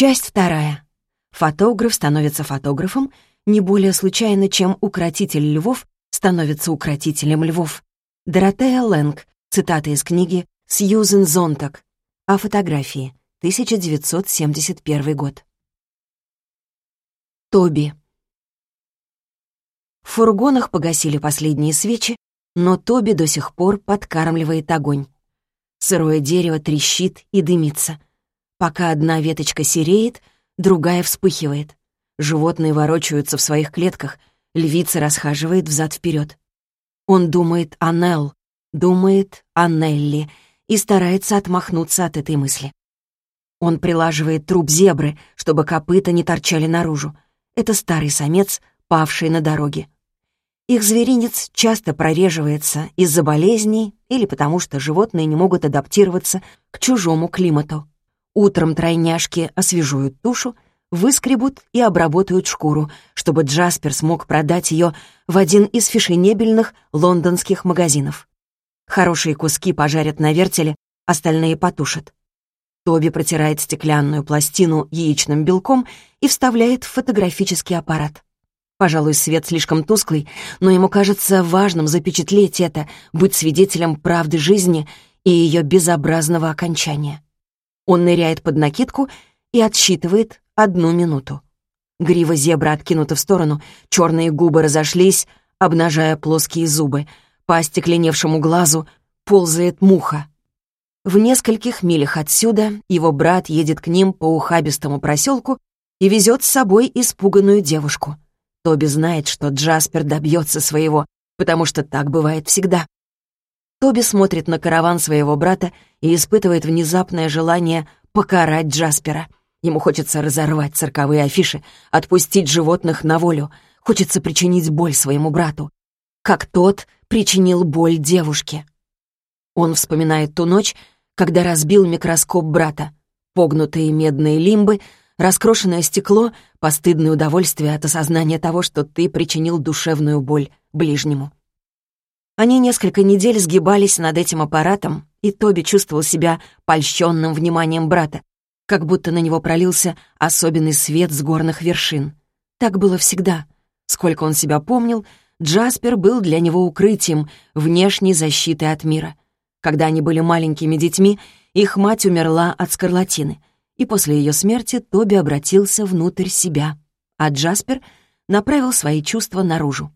Часть вторая. Фотограф становится фотографом не более случайно, чем укротитель львов становится укротителем львов. Доротея Лэнг, цитата из книги «Сьюзен Зонтак» о фотографии, 1971 год. Тоби. В фургонах погасили последние свечи, но Тоби до сих пор подкармливает огонь. Сырое дерево трещит и дымится. Пока одна веточка сереет, другая вспыхивает. Животные ворочаются в своих клетках, львица расхаживает взад-вперед. Он думает о Нелл, думает о Нелли и старается отмахнуться от этой мысли. Он прилаживает труп зебры, чтобы копыта не торчали наружу. Это старый самец, павший на дороге. Их зверинец часто прореживается из-за болезней или потому, что животные не могут адаптироваться к чужому климату. Утром тройняшки освежуют тушу, выскребут и обработают шкуру, чтобы Джаспер смог продать ее в один из фешенебельных лондонских магазинов. Хорошие куски пожарят на вертеле, остальные потушат. Тоби протирает стеклянную пластину яичным белком и вставляет в фотографический аппарат. Пожалуй, свет слишком тусклый, но ему кажется важным запечатлеть это, быть свидетелем правды жизни и ее безобразного окончания. Он ныряет под накидку и отсчитывает одну минуту. Грива зебра откинута в сторону, черные губы разошлись, обнажая плоские зубы. По остекленевшему глазу ползает муха. В нескольких милях отсюда его брат едет к ним по ухабистому проселку и везет с собой испуганную девушку — Тоби знает, что Джаспер добьется своего, потому что так бывает всегда. Тоби смотрит на караван своего брата и испытывает внезапное желание покарать Джаспера. Ему хочется разорвать цирковые афиши, отпустить животных на волю, хочется причинить боль своему брату, как тот причинил боль девушке. Он вспоминает ту ночь, когда разбил микроскоп брата. Погнутые медные лимбы — Раскрошенное стекло — постыдное удовольствие от осознания того, что ты причинил душевную боль ближнему. Они несколько недель сгибались над этим аппаратом, и Тоби чувствовал себя польщенным вниманием брата, как будто на него пролился особенный свет с горных вершин. Так было всегда. Сколько он себя помнил, Джаспер был для него укрытием, внешней защитой от мира. Когда они были маленькими детьми, их мать умерла от скарлатины — и после ее смерти Тоби обратился внутрь себя, а Джаспер направил свои чувства наружу.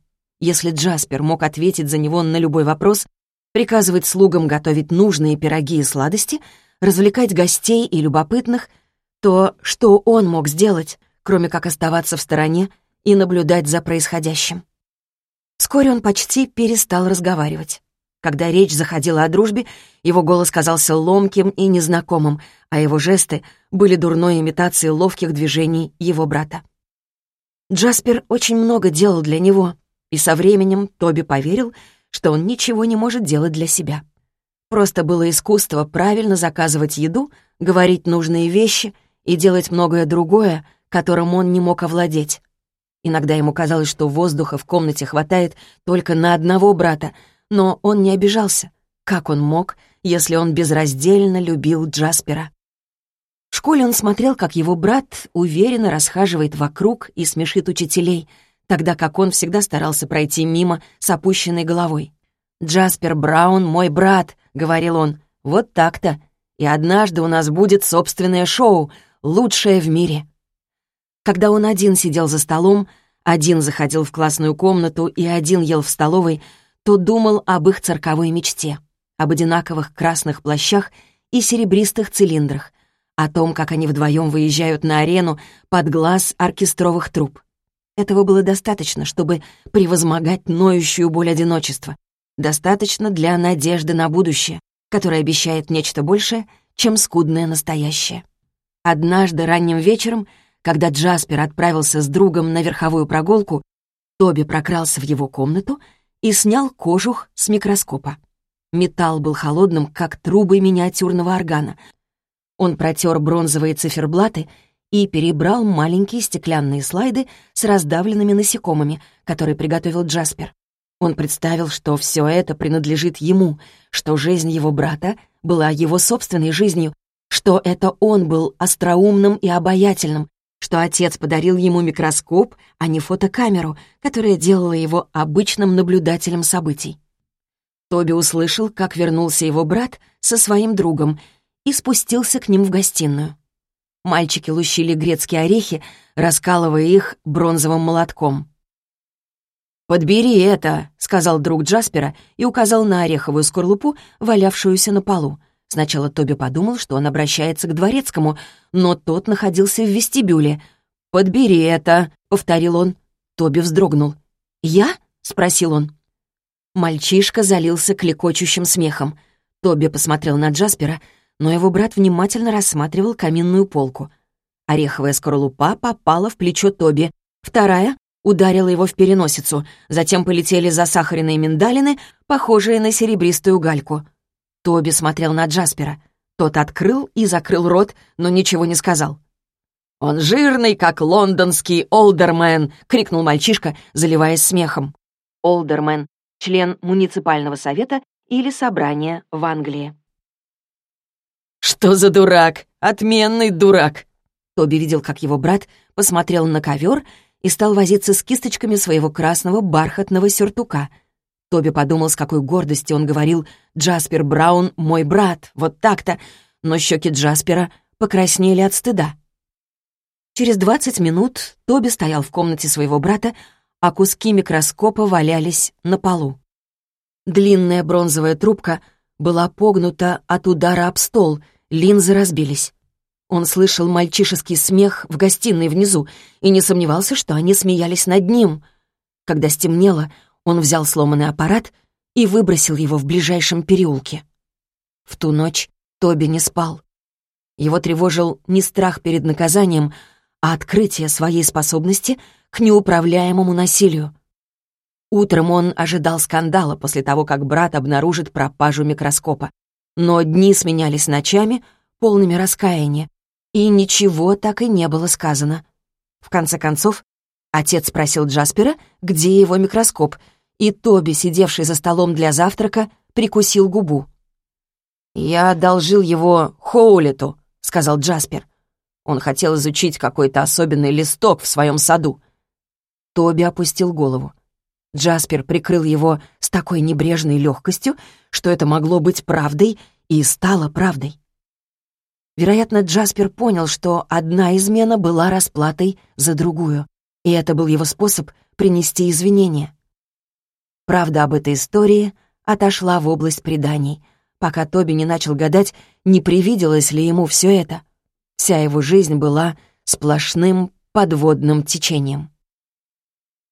Если Джаспер мог ответить за него на любой вопрос, приказывать слугам готовить нужные пироги и сладости, развлекать гостей и любопытных, то что он мог сделать, кроме как оставаться в стороне и наблюдать за происходящим? Вскоре он почти перестал разговаривать. Когда речь заходила о дружбе, его голос казался ломким и незнакомым, а его жесты были дурной имитацией ловких движений его брата. Джаспер очень много делал для него, и со временем Тоби поверил, что он ничего не может делать для себя. Просто было искусство правильно заказывать еду, говорить нужные вещи и делать многое другое, которым он не мог овладеть. Иногда ему казалось, что воздуха в комнате хватает только на одного брата — но он не обижался. Как он мог, если он безраздельно любил Джаспера? В школе он смотрел, как его брат уверенно расхаживает вокруг и смешит учителей, тогда как он всегда старался пройти мимо с опущенной головой. «Джаспер Браун — мой брат», — говорил он, — «вот так-то. И однажды у нас будет собственное шоу, лучшее в мире». Когда он один сидел за столом, один заходил в классную комнату и один ел в столовой, то думал об их цирковой мечте, об одинаковых красных плащах и серебристых цилиндрах, о том, как они вдвоем выезжают на арену под глаз оркестровых труб. Этого было достаточно, чтобы превозмогать ноющую боль одиночества. Достаточно для надежды на будущее, которое обещает нечто большее, чем скудное настоящее. Однажды ранним вечером, когда Джаспер отправился с другом на верховую прогулку, Тоби прокрался в его комнату и снял кожух с микроскопа. Металл был холодным, как трубы миниатюрного органа. Он протер бронзовые циферблаты и перебрал маленькие стеклянные слайды с раздавленными насекомыми, которые приготовил Джаспер. Он представил, что все это принадлежит ему, что жизнь его брата была его собственной жизнью, что это он был остроумным и обаятельным, что отец подарил ему микроскоп, а не фотокамеру, которая делала его обычным наблюдателем событий. Тоби услышал, как вернулся его брат со своим другом и спустился к ним в гостиную. Мальчики лущили грецкие орехи, раскалывая их бронзовым молотком. «Подбери это», — сказал друг Джаспера и указал на ореховую скорлупу, валявшуюся на полу. Сначала Тоби подумал, что он обращается к дворецкому, но тот находился в вестибюле. «Подбери это», — повторил он. Тоби вздрогнул. «Я?» — спросил он. Мальчишка залился клекочущим смехом. Тоби посмотрел на Джаспера, но его брат внимательно рассматривал каминную полку. Ореховая скорлупа попала в плечо Тоби, вторая ударила его в переносицу, затем полетели засахаренные миндалины, похожие на серебристую гальку. Тоби смотрел на Джаспера. Тот открыл и закрыл рот, но ничего не сказал. «Он жирный, как лондонский олдермен!» — крикнул мальчишка, заливаясь смехом. Олдермен — член муниципального совета или собрания в Англии. «Что за дурак? Отменный дурак!» Тоби видел, как его брат посмотрел на ковер и стал возиться с кисточками своего красного бархатного сюртука. Тоби подумал, с какой гордостью он говорил «Джаспер Браун — мой брат, вот так-то», но щеки Джаспера покраснели от стыда. Через двадцать минут Тоби стоял в комнате своего брата, а куски микроскопа валялись на полу. Длинная бронзовая трубка была погнута от удара об стол, линзы разбились. Он слышал мальчишеский смех в гостиной внизу и не сомневался, что они смеялись над ним. Когда стемнело, он взял сломанный аппарат и выбросил его в ближайшем переулке. В ту ночь Тоби не спал. Его тревожил не страх перед наказанием, а открытие своей способности к неуправляемому насилию. Утром он ожидал скандала после того, как брат обнаружит пропажу микроскопа. Но дни сменялись ночами, полными раскаяния, и ничего так и не было сказано. В конце концов, отец спросил Джаспера, где его микроскоп, и Тоби, сидевший за столом для завтрака, прикусил губу. «Я одолжил его Хоулету», — сказал Джаспер. Он хотел изучить какой-то особенный листок в своем саду. Тоби опустил голову. Джаспер прикрыл его такой небрежной легкостью, что это могло быть правдой и стало правдой. Вероятно, Джаспер понял, что одна измена была расплатой за другую, и это был его способ принести извинения. Правда об этой истории отошла в область преданий, пока Тоби не начал гадать, не привиделось ли ему все это. Вся его жизнь была сплошным подводным течением.